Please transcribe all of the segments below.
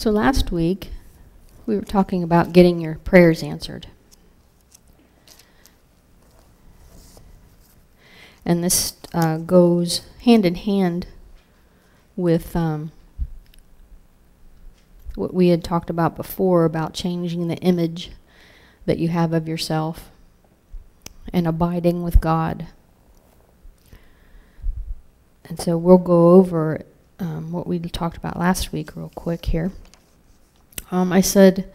So last week, we were talking about getting your prayers answered. And this uh, goes hand in hand with um, what we had talked about before about changing the image that you have of yourself and abiding with God. And so we'll go over um, what we talked about last week real quick here. Um, I said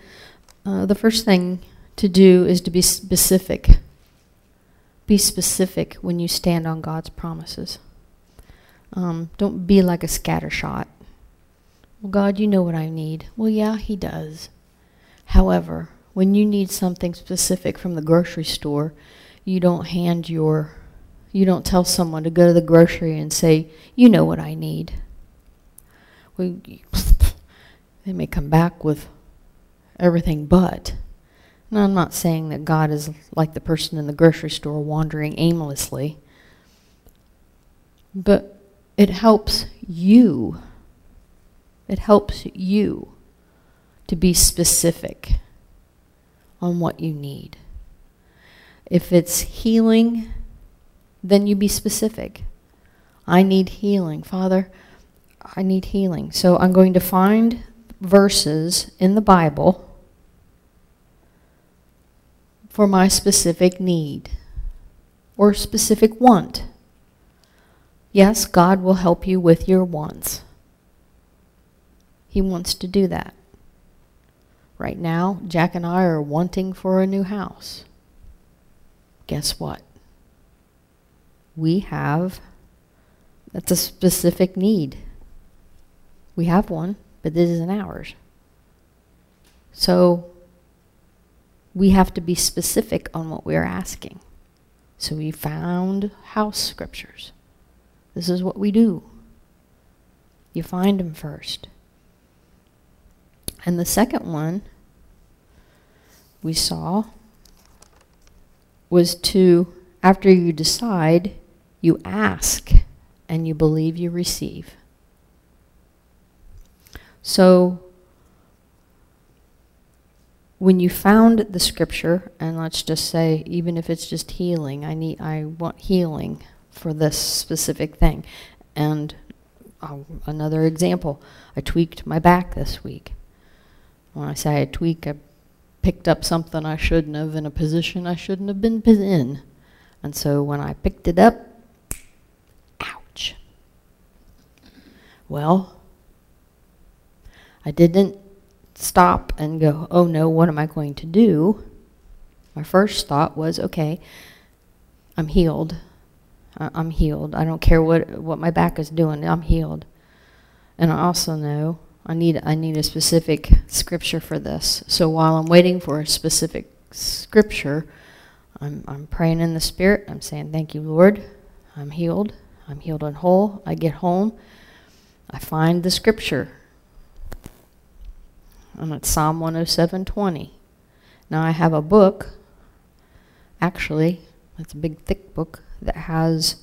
uh, the first thing to do is to be specific. Be specific when you stand on God's promises. Um, don't be like a scattershot. Well, God, you know what I need. Well, yeah, he does. However, when you need something specific from the grocery store, you don't hand your, you don't tell someone to go to the grocery and say, you know what I need. They may come back with everything but. Now, I'm not saying that God is like the person in the grocery store wandering aimlessly. But it helps you. It helps you to be specific on what you need. If it's healing, then you be specific. I need healing. Father, I need healing. So I'm going to find verses in the Bible for my specific need or specific want. Yes, God will help you with your wants. He wants to do that. Right now, Jack and I are wanting for a new house. Guess what? We have, that's a specific need. We have one, but this isn't ours. So we have to be specific on what we're asking. So we found house scriptures. This is what we do. You find them first. And the second one we saw was to, after you decide, you ask and you believe you receive. So when you found the scripture, and let's just say, even if it's just healing, I need, I want healing for this specific thing. And another example, I tweaked my back this week. When I say I tweak, I picked up something I shouldn't have in a position I shouldn't have been in. And so when I picked it up, ouch. Well, I didn't stop and go, oh no, what am I going to do? My first thought was, okay, I'm healed. I'm healed. I don't care what what my back is doing. I'm healed. And I also know I need I need a specific scripture for this. So while I'm waiting for a specific scripture, I'm I'm praying in the spirit. I'm saying, "Thank you, Lord. I'm healed. I'm healed and whole." I get home. I find the scripture. And it's Psalm 107:20. Now I have a book actually, it's a big thick book that has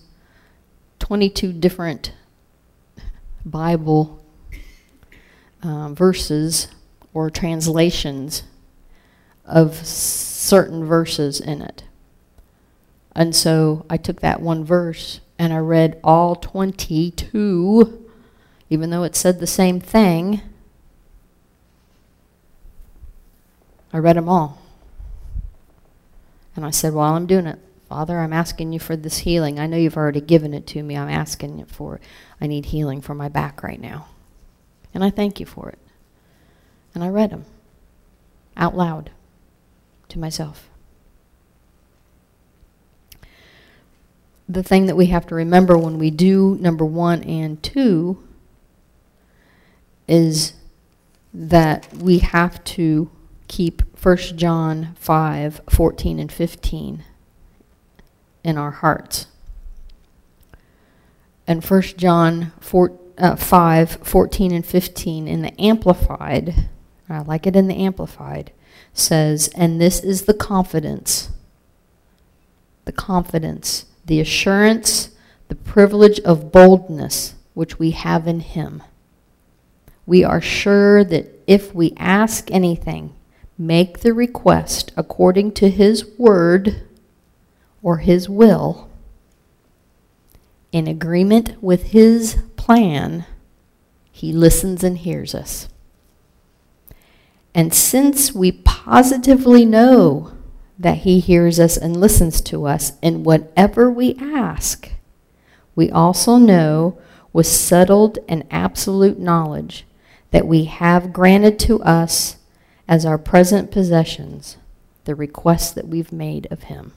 22 different Bible uh, verses or translations of certain verses in it. And so I took that one verse and I read all 22, even though it said the same thing. I read them all. And I said, while I'm doing it, Father, I'm asking you for this healing. I know you've already given it to me. I'm asking it for it. I need healing for my back right now. And I thank you for it. And I read them out loud to myself. The thing that we have to remember when we do number one and two is that we have to keep 1 John 5, 14 and 15 in our hearts. And 1 John 4, uh, 5, 14 and 15 in the Amplified, I like it in the Amplified, says, And this is the confidence, the confidence, the assurance, the privilege of boldness which we have in him. we are sure that if we ask anything, make the request according to his word or his will, in agreement with his plan, he listens and hears us. And since we positively know that he hears us and listens to us in whatever we ask, we also know with settled and absolute knowledge that we have granted to us as our present possessions the requests that we've made of him.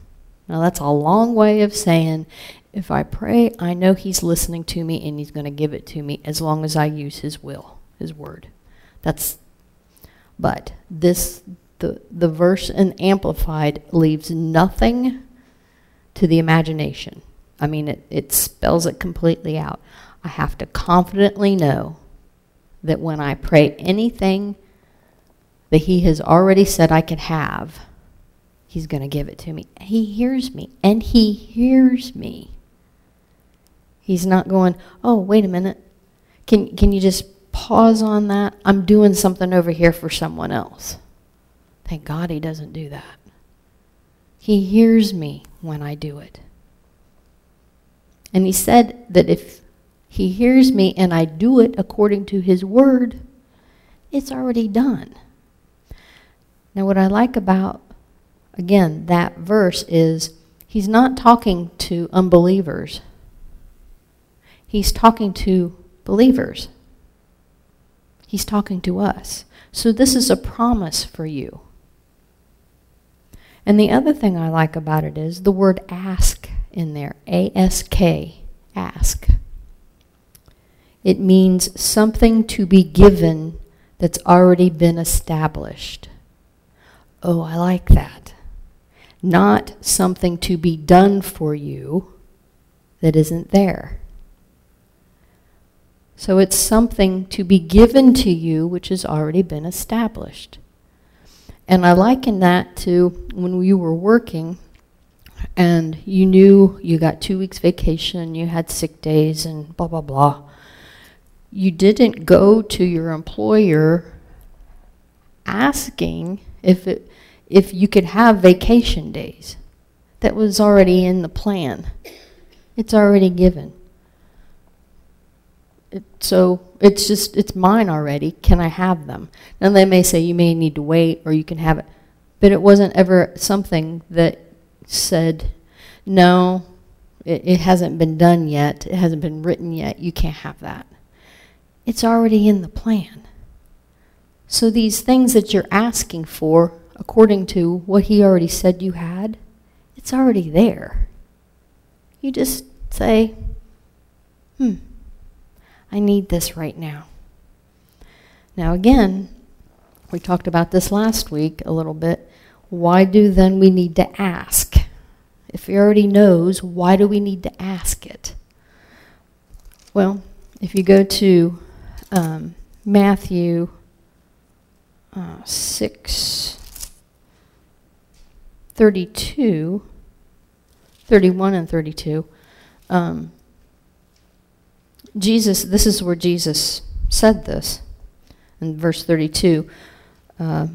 Now that's a long way of saying, if I pray, I know he's listening to me and he's going to give it to me as long as I use his will, his word. That's, but this, the, the verse in Amplified leaves nothing to the imagination. I mean, it, it spells it completely out. I have to confidently know that when I pray anything that he has already said I can have, he's going to give it to me. He hears me, and he hears me. He's not going, oh, wait a minute. Can, can you just pause on that? I'm doing something over here for someone else. Thank God he doesn't do that. He hears me when I do it. And he said that if he hears me and I do it according to his word, it's already done. Now what I like about, again, that verse is he's not talking to unbelievers. He's talking to believers. He's talking to us. So this is a promise for you. And the other thing I like about it is the word ask in there. A-S-K, ask. It means something to be given that's already been established. Oh, I like that. Not something to be done for you that isn't there. So it's something to be given to you which has already been established. And I liken that to when you were working and you knew you got two weeks vacation, you had sick days and blah, blah, blah you didn't go to your employer asking if it if you could have vacation days. That was already in the plan. It's already given. It, so it's just, it's mine already. Can I have them? Now they may say you may need to wait or you can have it. But it wasn't ever something that said, no, it, it hasn't been done yet. It hasn't been written yet. You can't have that. It's already in the plan. So these things that you're asking for, according to what he already said you had, it's already there. You just say, hmm, I need this right now. Now again, we talked about this last week a little bit. Why do then we need to ask? If he already knows, why do we need to ask it? Well, if you go to um, Matthew uh, 6, 32, 31 and 32, um, Jesus, this is where Jesus said this in verse 32. Uh,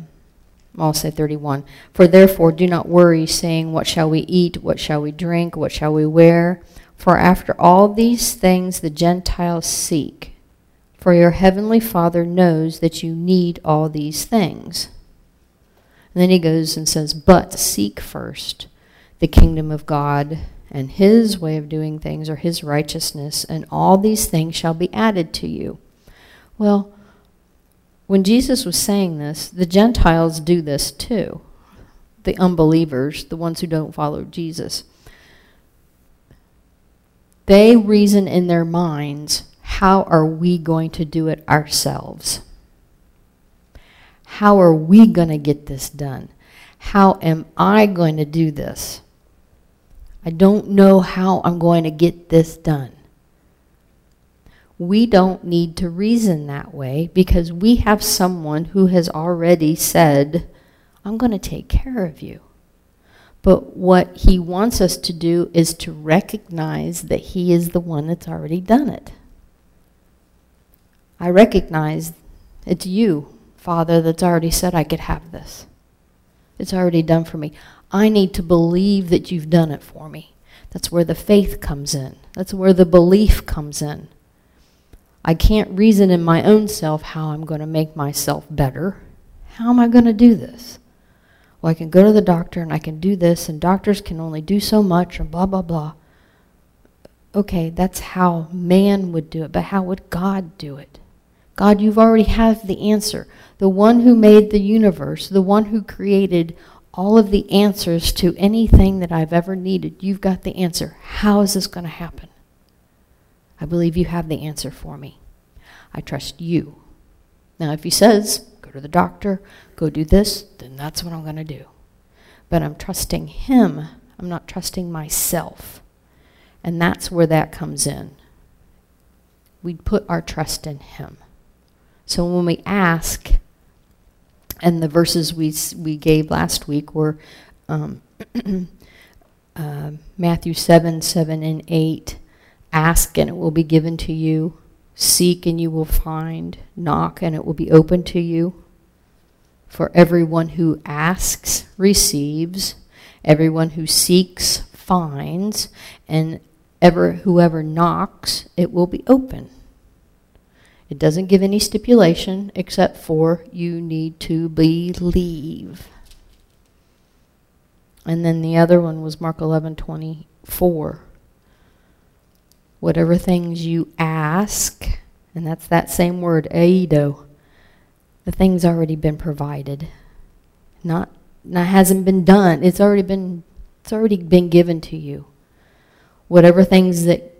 I'll say 31. For therefore do not worry, saying, What shall we eat? What shall we drink? What shall we wear? For after all these things the Gentiles seek. For your heavenly Father knows that you need all these things. And then he goes and says, but seek first the kingdom of God and his way of doing things or his righteousness, and all these things shall be added to you. Well, when Jesus was saying this, the Gentiles do this too. The unbelievers, the ones who don't follow Jesus. They reason in their minds, how are we going to do it ourselves? How are we going to get this done? How am I going to do this? I don't know how I'm going to get this done. We don't need to reason that way because we have someone who has already said, I'm going to take care of you. But what he wants us to do is to recognize that he is the one that's already done it. I recognize It's you, Father, that's already said I could have this. It's already done for me. I need to believe that you've done it for me. That's where the faith comes in. That's where the belief comes in. I can't reason in my own self how I'm going to make myself better. How am I going to do this? Well, I can go to the doctor and I can do this and doctors can only do so much and blah, blah, blah. Okay, that's how man would do it, but how would God do it? God, you've already have the answer. The one who made the universe, the one who created all of the answers to anything that I've ever needed. You've got the answer. How is this going to happen? I believe you have the answer for me. I trust you. Now, if he says, go to the doctor, go do this, then that's what I'm going to do. But I'm trusting him. I'm not trusting myself. And that's where that comes in. We put our trust in him. So when we ask, and the verses we we gave last week were um, uh, Matthew 7, 7 and 8. Ask and it will be given to you. Seek and you will find. Knock and it will be open to you. For everyone who asks receives. Everyone who seeks finds. And ever whoever knocks, it will be open. It doesn't give any stipulation except for you need to believe. And then the other one was Mark 11, 24. Whatever things you ask, and that's that same word, aiteo, the thing's already been provided. Not, not hasn't been done. It's already been, it's already been given to you. Whatever things that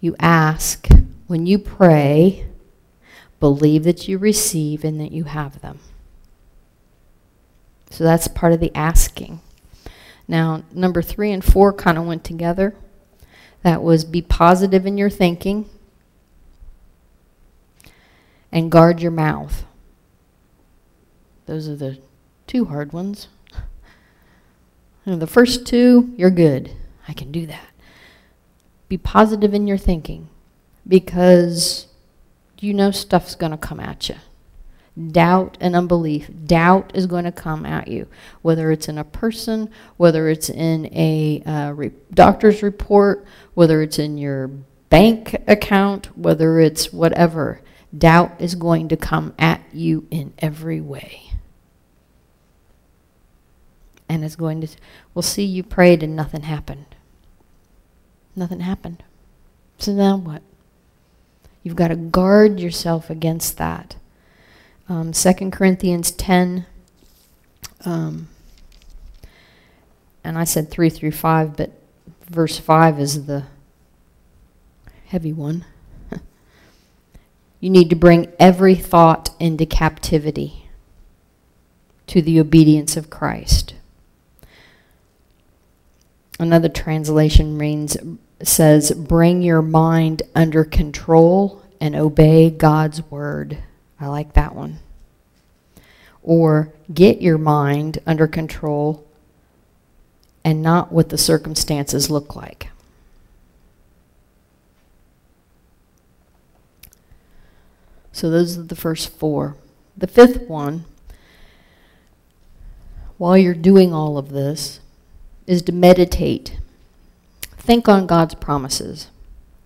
you ask, when you pray, Believe that you receive and that you have them. So that's part of the asking. Now, number three and four kind of went together. That was be positive in your thinking and guard your mouth. Those are the two hard ones. The first two, you're good. I can do that. Be positive in your thinking because you know stuff's going to come at you. Doubt and unbelief. Doubt is going to come at you, whether it's in a person, whether it's in a uh, re doctor's report, whether it's in your bank account, whether it's whatever. Doubt is going to come at you in every way. And it's going to, we'll see you prayed and nothing happened. Nothing happened. So now what? You've got to guard yourself against that. Um, 2 Corinthians 10, um, and I said 3 through 5, but verse 5 is the heavy one. you need to bring every thought into captivity to the obedience of Christ. Another translation means says, bring your mind under control and obey God's word. I like that one. Or get your mind under control and not what the circumstances look like. So those are the first four. The fifth one, while you're doing all of this, is to meditate Think on God's promises.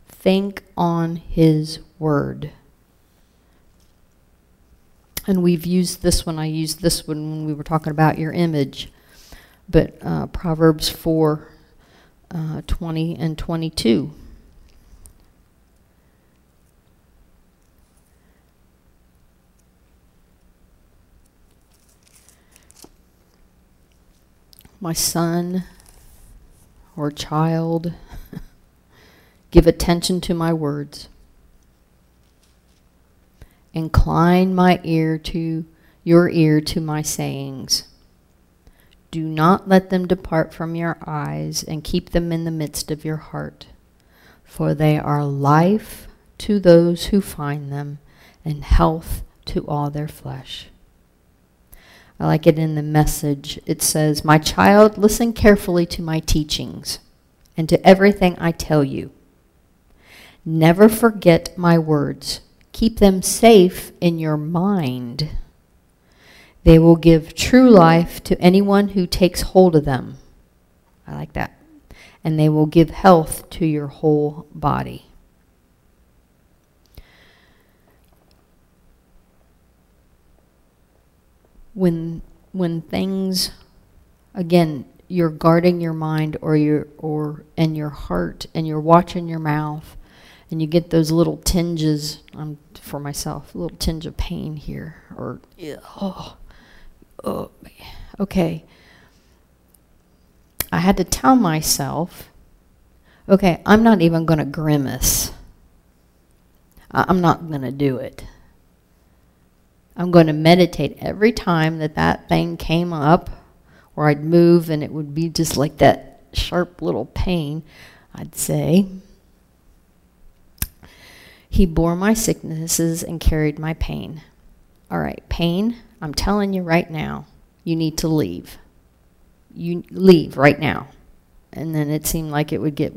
Think on his word. And we've used this one, I used this one when we were talking about your image. But uh, Proverbs 4, uh, 20 and 22. My son, or child, give attention to my words. Incline my ear to your ear to my sayings. Do not let them depart from your eyes and keep them in the midst of your heart. For they are life to those who find them and health to all their flesh. I like it in the message. It says, My child, listen carefully to my teachings and to everything I tell you. Never forget my words. Keep them safe in your mind. They will give true life to anyone who takes hold of them. I like that. And they will give health to your whole body. When when things again you're guarding your mind or your or and your heart and you're watching your mouth and you get those little tinges um, for myself a little tinge of pain here or oh oh okay. I had to tell myself okay I'm not even going to grimace I'm not going to do it I'm going to meditate every time that that thing came up or I'd move and it would be just like that sharp little pain, I'd say, He bore my sicknesses and carried my pain. All right, pain, I'm telling you right now, you need to leave. You leave right now. And then it seemed like it would get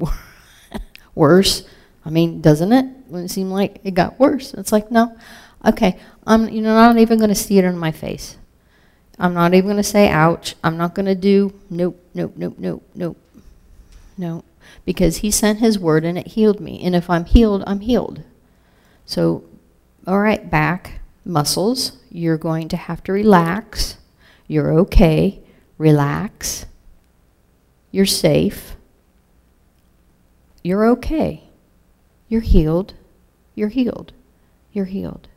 worse. I mean, doesn't it? When it seemed like it got worse. It's like, no, okay, I'm you know not even going to see it in my face. I'm not even going to say ouch. I'm not going to do nope, nope, nope, nope, nope. No, because he sent his word and it healed me. And if I'm healed, I'm healed. So, all right, back, muscles, you're going to have to relax. You're okay. Relax. You're safe. You're okay. You're healed. You're healed. You're healed.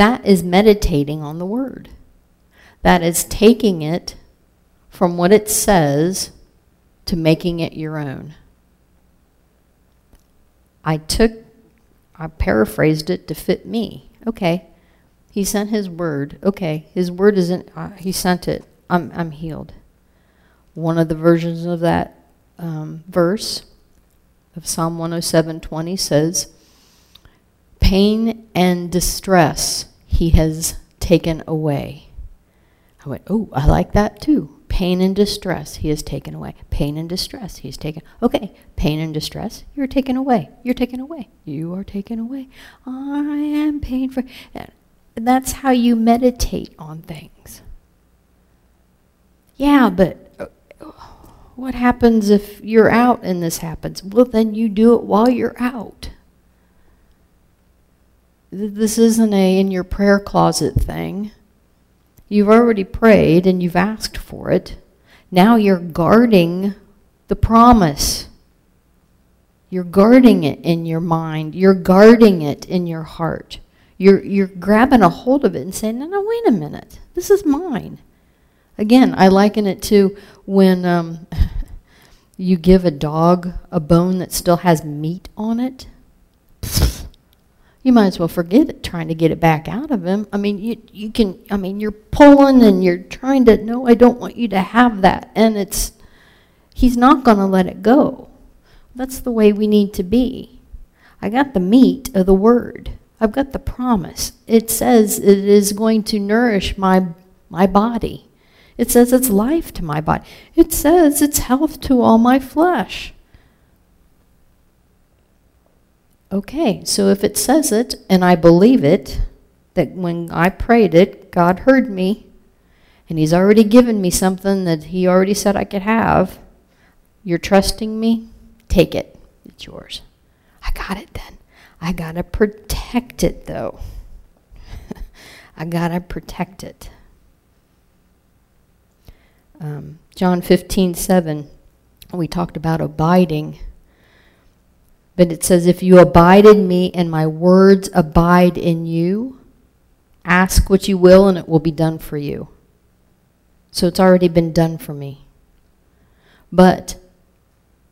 That is meditating on the word. That is taking it from what it says to making it your own. I took, I paraphrased it to fit me. Okay, he sent his word. Okay, his word isn't, uh, he sent it. I'm, I'm healed. One of the versions of that um, verse of Psalm 107.20 says, pain and distress he has taken away. I went, oh, I like that too. Pain and distress he has taken away. Pain and distress he has taken. Okay, pain and distress, you're taken away. You're taken away. You are taken away. I am pain for... That's how you meditate on things. Yeah, but uh, what happens if you're out and this happens? Well, then you do it while you're out. This isn't a in your prayer closet thing. You've already prayed and you've asked for it. Now you're guarding the promise. You're guarding it in your mind. You're guarding it in your heart. You're, you're grabbing a hold of it and saying, no, no, wait a minute. This is mine. Again, I liken it to when um, you give a dog a bone that still has meat on it you might as well forget it, trying to get it back out of him. I mean, you, you can, I mean, you're pulling and you're trying to, no, I don't want you to have that. And it's, he's not going to let it go. That's the way we need to be. I got the meat of the word. I've got the promise. It says it is going to nourish my, my body. It says it's life to my body. It says it's health to all my flesh. Okay, so if it says it, and I believe it, that when I prayed it, God heard me, and he's already given me something that he already said I could have, you're trusting me, take it. It's yours. I got it then. I got to protect it, though. I got to protect it. Um, John 15, 7, we talked about abiding. But it says, if you abide in me and my words abide in you, ask what you will and it will be done for you. So it's already been done for me. But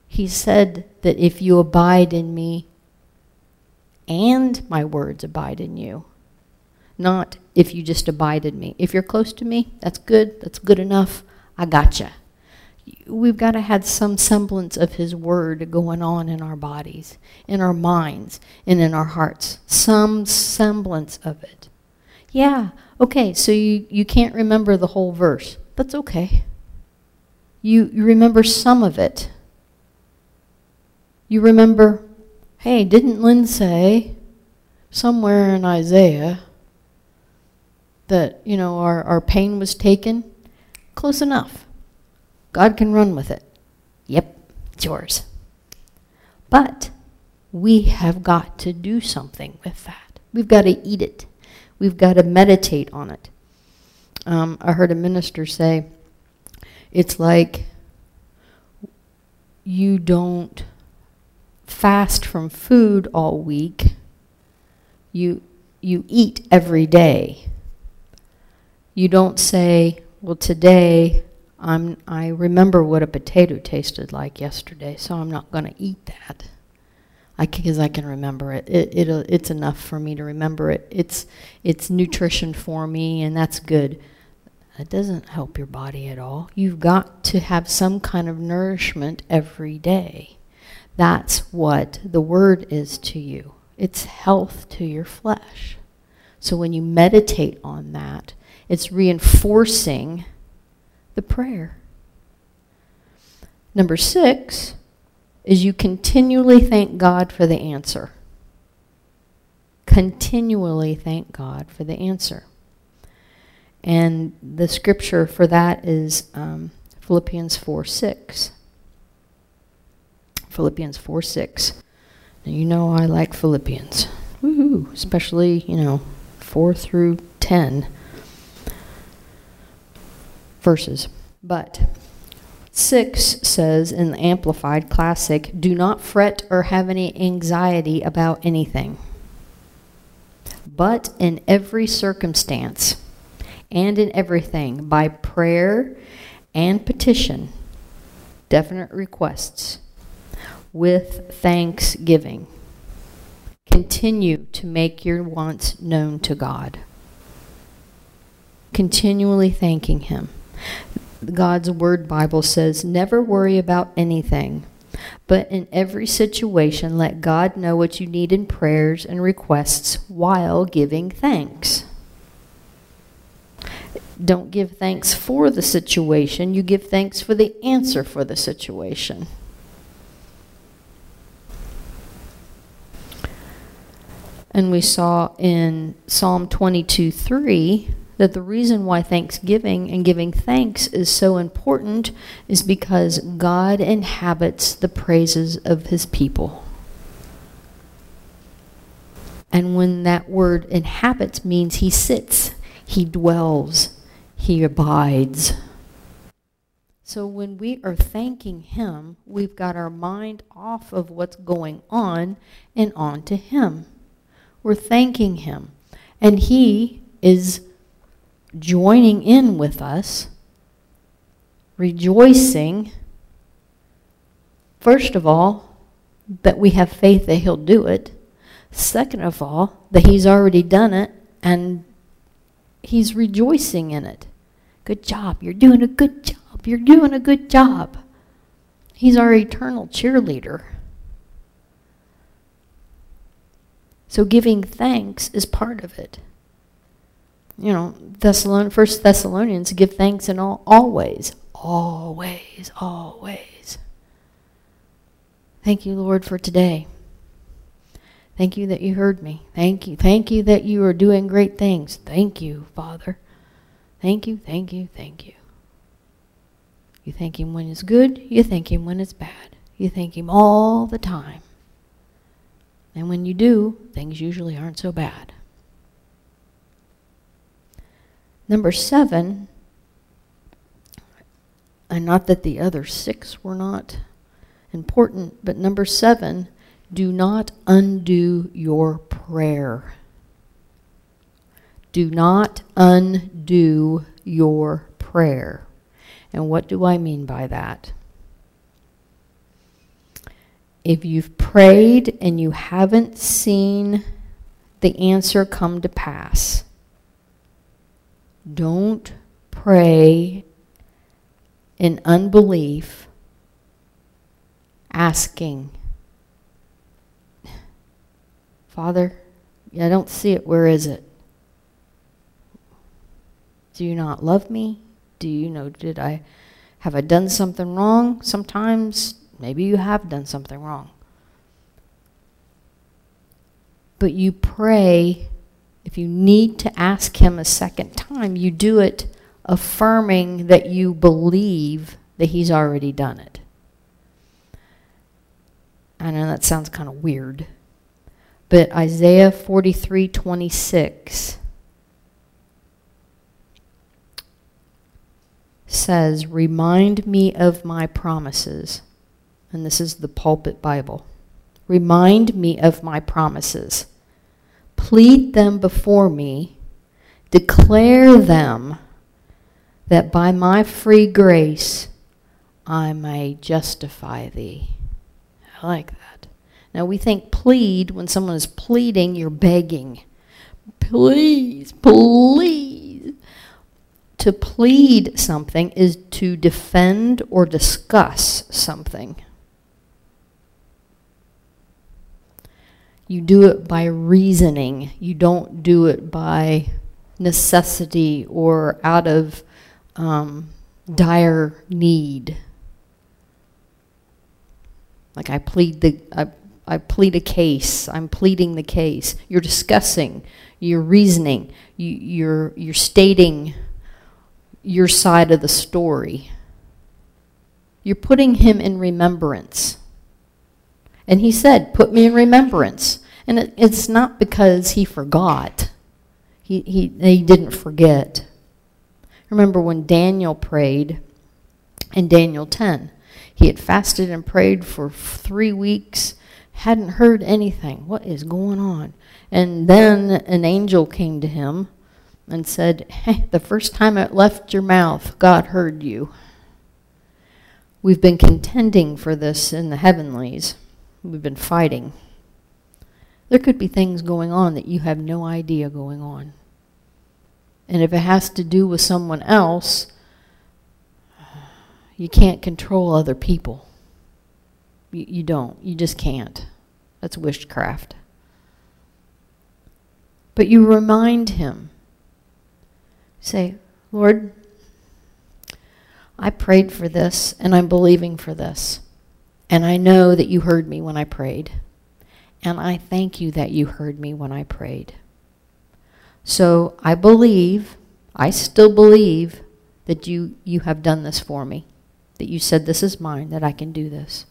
he said that if you abide in me and my words abide in you, not if you just abide in me. If you're close to me, that's good, that's good enough, I gotcha we've got to have some semblance of his word going on in our bodies, in our minds, and in our hearts. Some semblance of it. Yeah, okay, so you, you can't remember the whole verse. That's okay. You, you remember some of it. You remember, hey, didn't Lynn say, somewhere in Isaiah that, you know, our, our pain was taken, close enough. God can run with it. Yep, it's yours. But we have got to do something with that. We've got to eat it. We've got to meditate on it. Um, I heard a minister say, it's like you don't fast from food all week. You, you eat every day. You don't say, well, today I'm, I remember what a potato tasted like yesterday, so I'm not going to eat that. I because I can remember it. It, it. It's enough for me to remember it. It's, it's nutrition for me, and that's good. That doesn't help your body at all. You've got to have some kind of nourishment every day. That's what the word is to you. It's health to your flesh. So when you meditate on that, it's reinforcing the prayer. Number six is you continually thank God for the answer. Continually thank God for the answer. And the scripture for that is um, Philippians 4, 6. Philippians 4, 6. Now, you know I like Philippians. Especially, you know, 4 through 10 verses. But 6 says in the Amplified Classic, do not fret or have any anxiety about anything. But in every circumstance and in everything, by prayer and petition, definite requests, with thanksgiving, continue to make your wants known to God. Continually thanking Him. God's Word Bible says, never worry about anything, but in every situation let God know what you need in prayers and requests while giving thanks. Don't give thanks for the situation, you give thanks for the answer for the situation. And we saw in Psalm 22, 3, that the reason why thanksgiving and giving thanks is so important is because God inhabits the praises of his people. And when that word inhabits means he sits, he dwells, he abides. So when we are thanking him, we've got our mind off of what's going on and on to him. We're thanking him. And he is joining in with us, rejoicing, first of all, that we have faith that he'll do it. Second of all, that he's already done it and he's rejoicing in it. Good job. You're doing a good job. You're doing a good job. He's our eternal cheerleader. So giving thanks is part of it you know, Thessalon First Thessalonians, give thanks in all always, always, always. Thank you, Lord, for today. Thank you that you heard me. Thank you. Thank you that you are doing great things. Thank you, Father. Thank you, thank you, thank you. You thank him when it's good. You thank him when it's bad. You thank him all the time. And when you do, things usually aren't so bad. Number seven, and not that the other six were not important, but number seven, do not undo your prayer. Do not undo your prayer. And what do I mean by that? If you've prayed and you haven't seen the answer come to pass, don't pray in unbelief, asking, Father, I don't see it. Where is it? Do you not love me? Do you know, did I, have I done something wrong? Sometimes, maybe you have done something wrong. but you pray, if you need to ask him a second time, you do it affirming that you believe that he's already done it. I know that sounds kind of weird, but Isaiah 43, 26 says, Remind me of my promises. And this is the pulpit Bible. Remind me of my promises. Plead them before me. Declare them that by my free grace I may justify thee. I like that. Now we think plead, when someone is pleading, you're begging. Please, please. To plead something is to defend or discuss something. You do it by reasoning. You don't do it by necessity or out of um, dire need. Like I plead the I, I plead a case. I'm pleading the case. You're discussing. You're reasoning. You, you're you're stating your side of the story. You're putting him in remembrance. And he said, put me in remembrance. And it, it's not because he forgot. He, he, he didn't forget. Remember when Daniel prayed in Daniel 10. He had fasted and prayed for three weeks, hadn't heard anything. What is going on? And then an angel came to him and said, hey, the first time it left your mouth, God heard you. We've been contending for this in the heavenlies. We've been fighting. There could be things going on that you have no idea going on. And if it has to do with someone else, you can't control other people. You, you don't. You just can't. That's witchcraft. But you remind him Say, Lord, I prayed for this and I'm believing for this. And I know that you heard me when I prayed. And I thank you that you heard me when I prayed. So I believe, I still believe that you, you have done this for me. That you said this is mine, that I can do this.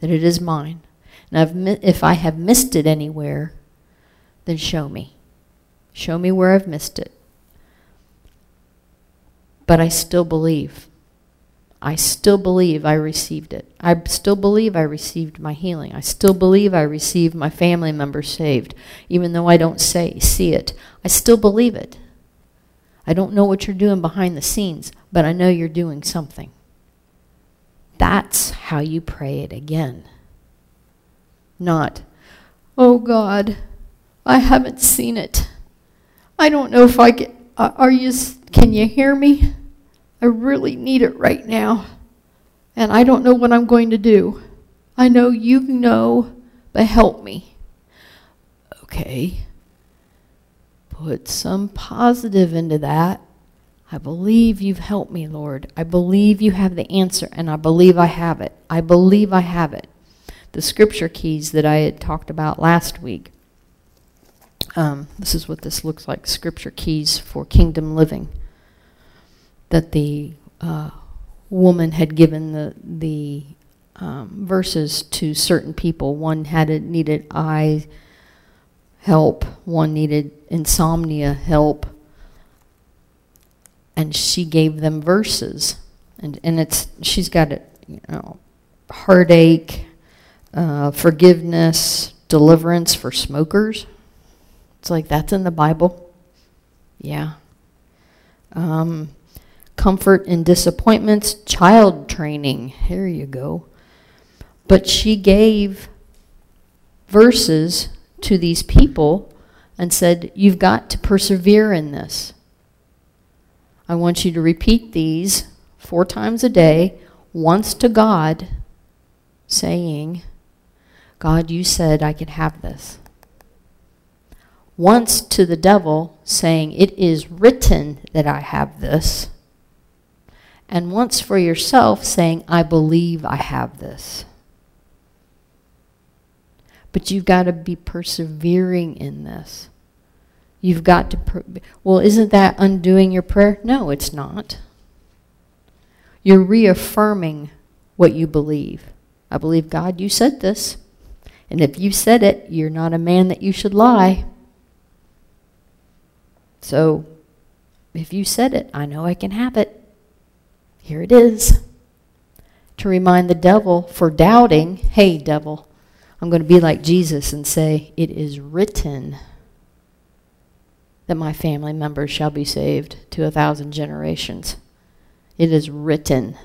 That it is mine. And if I have missed it anywhere, then show me. Show me where I've missed it. But I still believe. I still believe I received it. I still believe I received my healing. I still believe I received my family member saved. Even though I don't say see it, I still believe it. I don't know what you're doing behind the scenes, but I know you're doing something. That's how you pray it again. Not, oh God, I haven't seen it. I don't know if I can, uh, are you, can you hear me? I really need it right now. And I don't know what I'm going to do. I know you know, but help me. Okay. Put some positive into that. I believe you've helped me, Lord. I believe you have the answer, and I believe I have it. I believe I have it. The scripture keys that I had talked about last week. Um, this is what this looks like, scripture keys for kingdom living that the uh, woman had given the the um, verses to certain people. One had a, needed eye help. One needed insomnia help. And she gave them verses. And, and it's she's got it, you know, heartache, uh, forgiveness, deliverance for smokers. It's like, that's in the Bible. Yeah. Um, comfort in disappointments, child training. Here you go. But she gave verses to these people and said, you've got to persevere in this. I want you to repeat these four times a day, once to God, saying, God, you said I could have this. Once to the devil, saying, it is written that I have this and once for yourself saying, I believe I have this. But you've got to be persevering in this. You've got to, well, isn't that undoing your prayer? No, it's not. You're reaffirming what you believe. I believe, God, you said this. And if you said it, you're not a man that you should lie. So, if you said it, I know I can have it. Here it is. To remind the devil for doubting, hey, devil, I'm going to be like Jesus and say, it is written that my family members shall be saved to a thousand generations. It is written.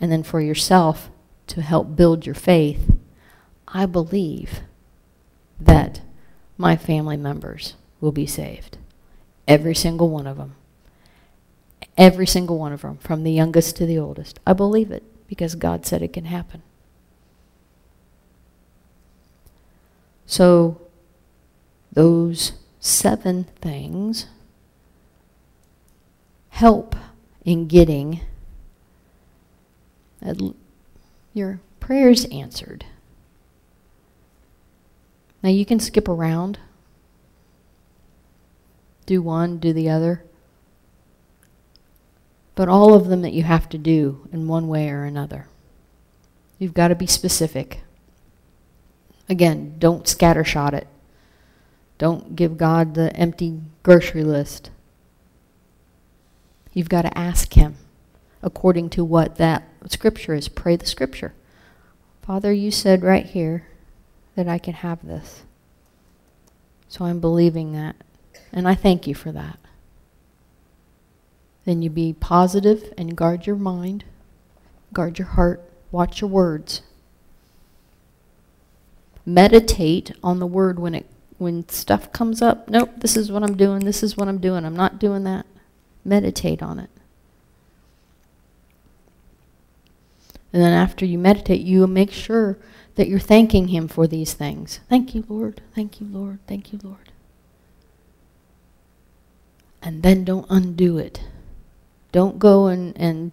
And then for yourself, to help build your faith, I believe that my family members will be saved. Every single one of them. Every single one of them, from the youngest to the oldest. I believe it because God said it can happen. So those seven things help in getting your prayers answered. Now you can skip around, do one, do the other, but all of them that you have to do in one way or another. You've got to be specific. Again, don't scattershot it. Don't give God the empty grocery list. You've got to ask him according to what that scripture is. Pray the scripture. Father, you said right here that I can have this. So I'm believing that. And I thank you for that. Then you be positive and guard your mind, guard your heart, watch your words meditate on the word when it when stuff comes up. Nope, this is what I'm doing. This is what I'm doing. I'm not doing that. Meditate on it. And then after you meditate, you make sure that you're thanking him for these things. Thank you, Lord. Thank you, Lord. Thank you, Lord. And then don't undo it. Don't go and, and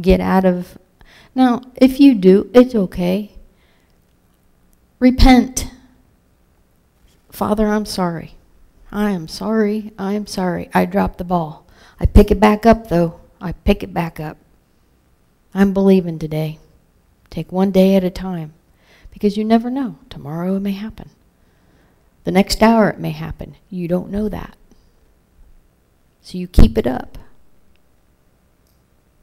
get out of... Now, if you do, it's okay. Repent. Father, I'm sorry. I am sorry. I am sorry. I dropped the ball. I pick it back up, though. I pick it back up. I'm believing today. Take one day at a time. Because you never know. Tomorrow it may happen. The next hour it may happen. You don't know that. So you keep it up.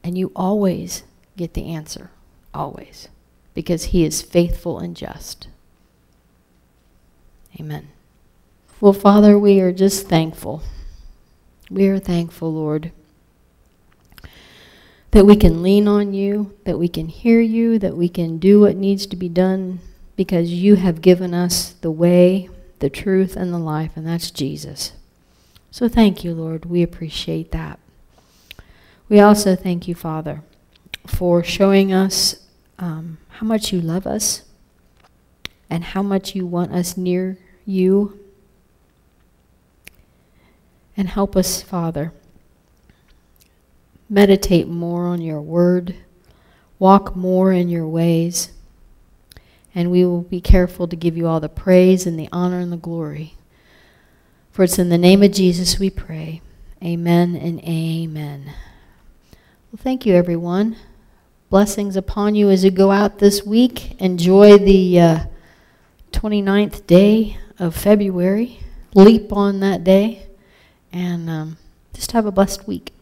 And you always get the answer. Always. Because he is faithful and just. Amen. Well, Father, we are just thankful. We are thankful, Lord, that we can lean on you, that we can hear you, that we can do what needs to be done because you have given us the way, the truth, and the life, and that's Jesus. So thank you, Lord. We appreciate that. We also thank you, Father, for showing us um, how much you love us, and how much you want us near you. And help us, Father, meditate more on your word, walk more in your ways, and we will be careful to give you all the praise and the honor and the glory. For it's in the name of Jesus we pray. Amen and amen. Well, thank you, everyone. Blessings upon you as you go out this week. Enjoy the... Uh, 29th day of February. Leap on that day. And um, just have a blessed week.